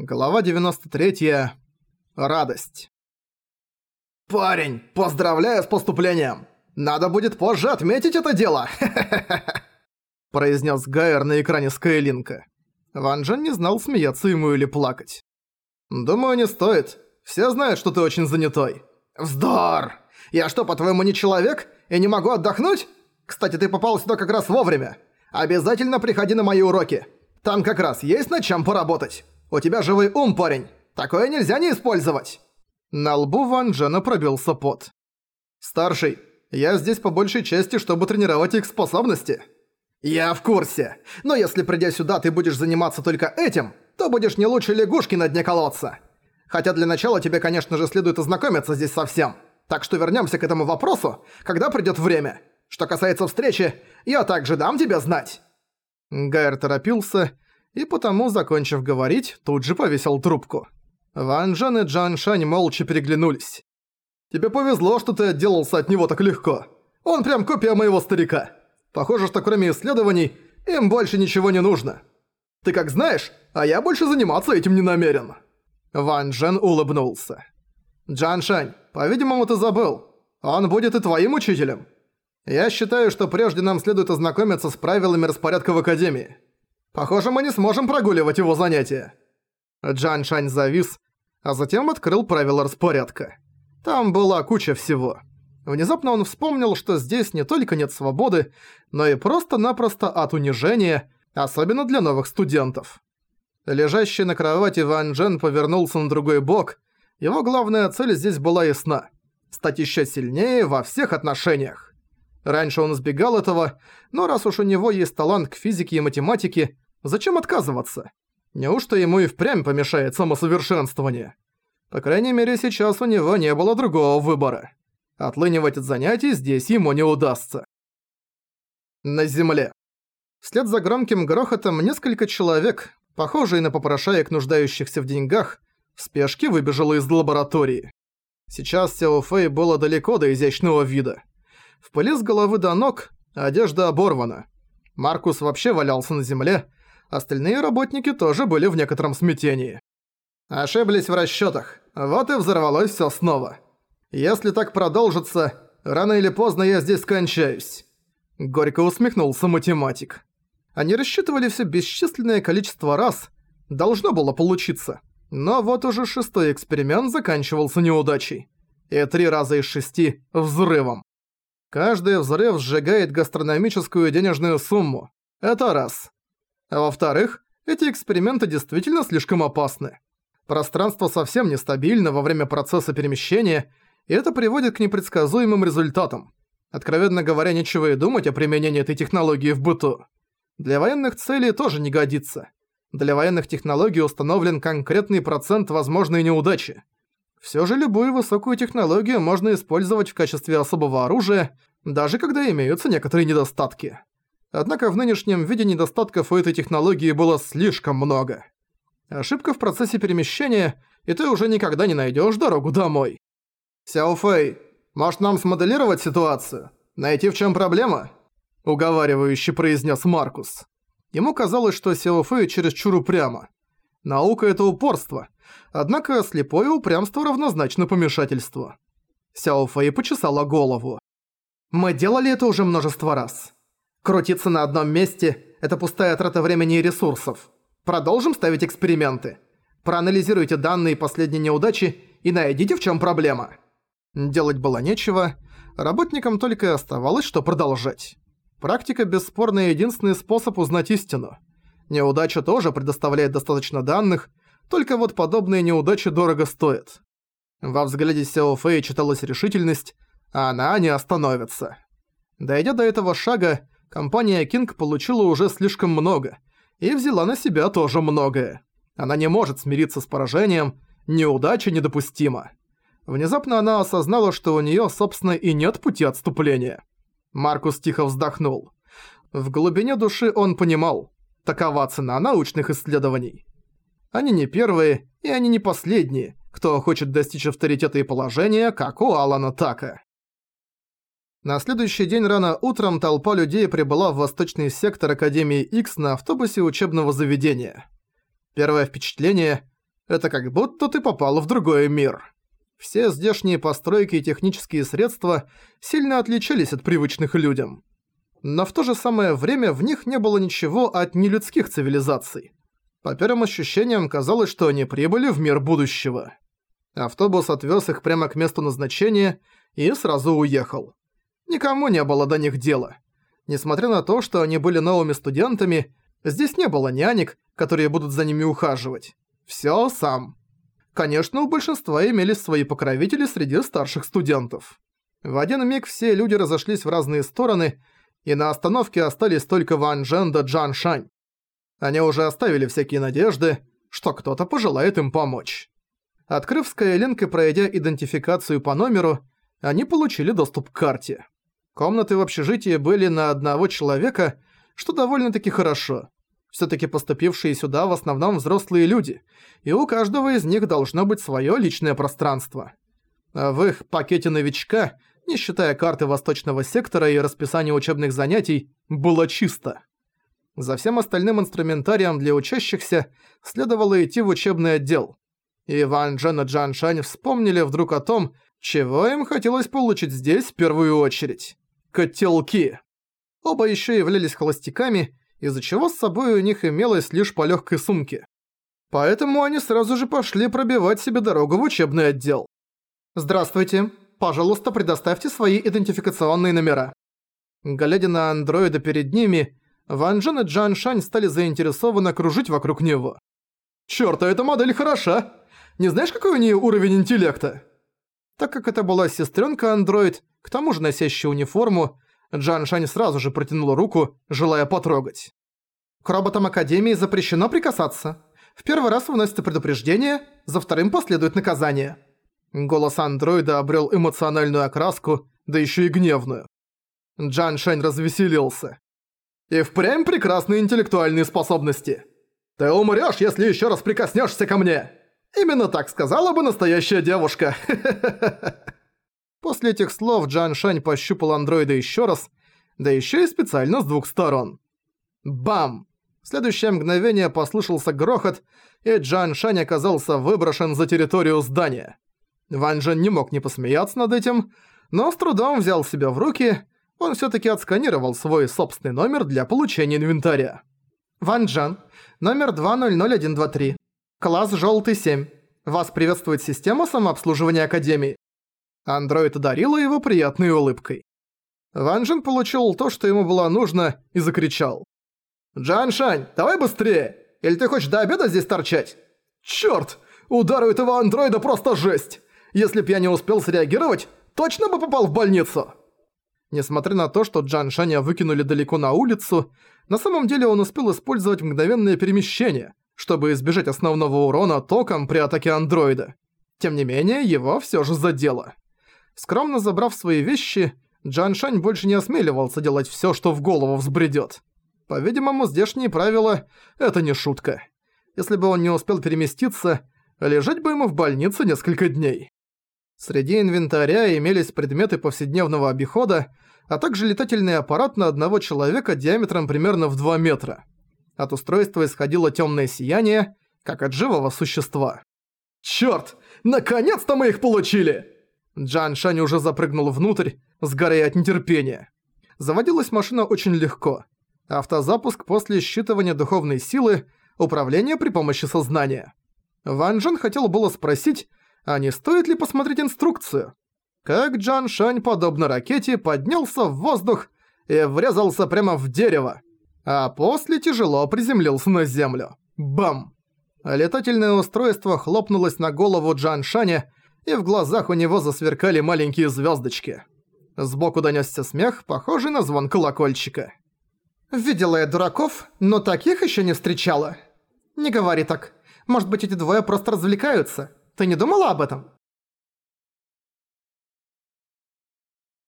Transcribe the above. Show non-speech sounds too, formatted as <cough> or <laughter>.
Глава 93. Радость. «Парень, поздравляю с поступлением! Надо будет позже отметить это дело!» <laughs> произнес Гайер на экране Скайлинка. Ван Джен не знал, смеяться ему или плакать. «Думаю, не стоит. Все знают, что ты очень занятой». «Вздор! Я что, по-твоему, не человек и не могу отдохнуть? Кстати, ты попал сюда как раз вовремя. Обязательно приходи на мои уроки. Там как раз есть над чем поработать. У тебя живой ум, парень. Такое нельзя не использовать!» На лбу Ван Джена пробился пот. «Старший, я здесь по большей части, чтобы тренировать их способности». «Я в курсе. Но если придя сюда ты будешь заниматься только этим, то будешь не лучше лягушки на дне колодца. Хотя для начала тебе, конечно же, следует ознакомиться здесь со всем. Так что вернемся к этому вопросу, когда придет время. Что касается встречи, я также дам тебе знать». Гайер торопился и потому, закончив говорить, тут же повесил трубку. Ван Джен и Джан Шань молча переглянулись. «Тебе повезло, что ты отделался от него так легко. Он прям копия моего старика. Похоже, что кроме исследований, им больше ничего не нужно. Ты как знаешь, а я больше заниматься этим не намерен». Ван Джен улыбнулся. «Джан Шань, по-видимому, ты забыл. Он будет и твоим учителем. Я считаю, что прежде нам следует ознакомиться с правилами распорядка в Академии. Похоже, мы не сможем прогуливать его занятия». Джан Шань завис, а затем открыл правила распорядка. Там была куча всего. Внезапно он вспомнил, что здесь не только нет свободы, но и просто-напросто от унижения, особенно для новых студентов. Лежащий на кровати Ван Джен повернулся на другой бок. Его главная цель здесь была ясна – стать еще сильнее во всех отношениях. Раньше он избегал этого, но раз уж у него есть талант к физике и математике, зачем отказываться? Неужто ему и впрямь помешает самосовершенствование? По крайней мере, сейчас у него не было другого выбора. Отлынивать от занятий здесь ему не удастся. На земле. Вслед за громким грохотом несколько человек, похожие на попрошаек, нуждающихся в деньгах, в спешке выбежало из лаборатории. Сейчас Сяо Фэй было далеко до изящного вида. В пыли с головы до ног, одежда оборвана. Маркус вообще валялся на земле, остальные работники тоже были в некотором смятении. Ошиблись в расчётах. Вот и взорвалось всё снова. Если так продолжится, рано или поздно я здесь скончаюсь. Горько усмехнулся математик. Они рассчитывали все бесчисленное количество раз. Должно было получиться. Но вот уже шестой эксперимент заканчивался неудачей. И три раза из шести – взрывом. Каждый взрыв сжигает гастрономическую денежную сумму. Это раз. А во-вторых, эти эксперименты действительно слишком опасны. Пространство совсем нестабильно во время процесса перемещения, и это приводит к непредсказуемым результатам. Откровенно говоря, нечего и думать о применении этой технологии в быту. Для военных целей тоже не годится. Для военных технологий установлен конкретный процент возможной неудачи. Всё же любую высокую технологию можно использовать в качестве особого оружия, даже когда имеются некоторые недостатки. Однако в нынешнем виде недостатков у этой технологии было слишком много. Ошибка в процессе перемещения, и ты уже никогда не найдёшь дорогу домой. «Сяо Фэй, может нам смоделировать ситуацию? Найти в чём проблема?» Уговаривающе произнес Маркус. Ему казалось, что Сяо Фэй чересчур упрямо. Наука – это упорство. Однако слепое упрямство равнозначно помешательству. Сяо Фэй почесала голову. «Мы делали это уже множество раз. Крутиться на одном месте – это пустая трата времени и ресурсов. Продолжим ставить эксперименты. Проанализируйте данные последней неудачи и найдите, в чем проблема». Делать было нечего, работникам только оставалось, что продолжать. Практика бесспорно единственный способ узнать истину. Неудача тоже предоставляет достаточно данных, только вот подобные неудачи дорого стоят. Во взгляде Сяо Фэй читалась решительность, а она не остановится. Дойдя до этого шага, компания King получила уже слишком много и взяла на себя тоже многое. Она не может смириться с поражением, неудача недопустима. Внезапно она осознала, что у неё, собственно, и нет пути отступления. Маркус тихо вздохнул. В глубине души он понимал, такова цена научных исследований. Они не первые, и они не последние, кто хочет достичь авторитета и положения, как у Алана Така. На следующий день рано утром толпа людей прибыла в восточный сектор Академии X на автобусе учебного заведения. Первое впечатление – Это как будто ты попал в другой мир. Все здешние постройки и технические средства сильно отличались от привычных людям. Но в то же самое время в них не было ничего от нелюдских цивилизаций. По первым ощущениям казалось, что они прибыли в мир будущего. Автобус отвез их прямо к месту назначения и сразу уехал. Никому не было до них дела. Несмотря на то, что они были новыми студентами, здесь не было нянек, которые будут за ними ухаживать. Всё сам. Конечно, у большинства имелись свои покровители среди старших студентов. В один миг все люди разошлись в разные стороны, и на остановке остались только Ван Джен да Джан Шань. Они уже оставили всякие надежды, что кто-то пожелает им помочь. Открыв Skylink и пройдя идентификацию по номеру, они получили доступ к карте. Комнаты в общежитии были на одного человека, что довольно-таки хорошо. Всё-таки поступившие сюда в основном взрослые люди, и у каждого из них должно быть своё личное пространство. А в их пакете новичка, не считая карты восточного сектора и расписания учебных занятий, было чисто. За всем остальным инструментарием для учащихся следовало идти в учебный отдел. И Ван Джен и Джан Шань вспомнили вдруг о том, чего им хотелось получить здесь в первую очередь. Котелки. Оба еще являлись холостяками, из-за чего с собой у них имелось лишь по легкой сумке. Поэтому они сразу же пошли пробивать себе дорогу в учебный отдел. «Здравствуйте. Пожалуйста, предоставьте свои идентификационные номера». Глядя на андроида перед ними, Ван Джен и Джан Шань стали заинтересованно кружить вокруг него. «Чёрт, а эта модель хороша! Не знаешь, какой у нее уровень интеллекта?» Так как это была сестренка-андроид, к тому же носящая униформу, Джан Шань сразу же протянула руку, желая потрогать. К роботам Академии запрещено прикасаться. В первый раз выносится предупреждение, за вторым последует наказание. Голос андроида обрел эмоциональную окраску, да еще и гневную. Джан Шань развеселился. «И впрямь прекрасные интеллектуальные способности. Ты умрёшь, если ещё раз прикоснёшься ко мне!» Именно так сказала бы настоящая девушка. <laughs> После этих слов Джан Шань пощупал андроида еще раз, да еще и специально с двух сторон. Бам! В следующее мгновение послышался грохот, и Джан Шань оказался выброшен за территорию здания. Ван Джен не мог не посмеяться над этим, но с трудом взял себя в руки, он всё-таки отсканировал свой собственный номер для получения инвентаря. «Ван Джен, номер 200123. Класс «Желтый 7». Вас приветствует система самообслуживания Академии». Андроид одарила его приятной улыбкой. Ван Джин получил то, что ему было нужно, и закричал. «Джан Шань, давай быстрее! Или ты хочешь до обеда здесь торчать?» «Чёрт! Удар у этого андроида просто жесть! Если б я не успел среагировать, точно бы попал в больницу!» Несмотря на то, что Джан Шаня выкинули далеко на улицу, на самом деле он успел использовать мгновенное перемещение, чтобы избежать основного урона током при атаке андроида. Тем не менее, его всё же задело. Скромно забрав свои вещи, Джан Шань больше не осмеливался делать всё, что в голову взбредёт. По-видимому, здешние правила — это не шутка. Если бы он не успел переместиться, лежать бы ему в больнице несколько дней. Среди инвентаря имелись предметы повседневного обихода, а также летательный аппарат на одного человека диаметром примерно в 2 метра. От устройства исходило темное сияние, как от живого существа. «Чёрт! Наконец-то мы их получили!» Джан Шань уже запрыгнул внутрь, сгорая от нетерпения. Заводилась машина очень легко. Автозапуск после считывания духовной силы, управление при помощи сознания. Ван Джен хотел было спросить, а не стоит ли посмотреть инструкцию? Как Джан Шань, подобно ракете, поднялся в воздух и врезался прямо в дерево а после тяжело приземлился на землю. Бам! Летательное устройство хлопнулось на голову Джан Шаня, и в глазах у него засверкали маленькие звездочки. Сбоку донёсся смех, похожий на звон колокольчика. «Видела я дураков, но таких еще не встречала. Не говори так. Может быть, эти двое просто развлекаются. Ты не думала об этом?»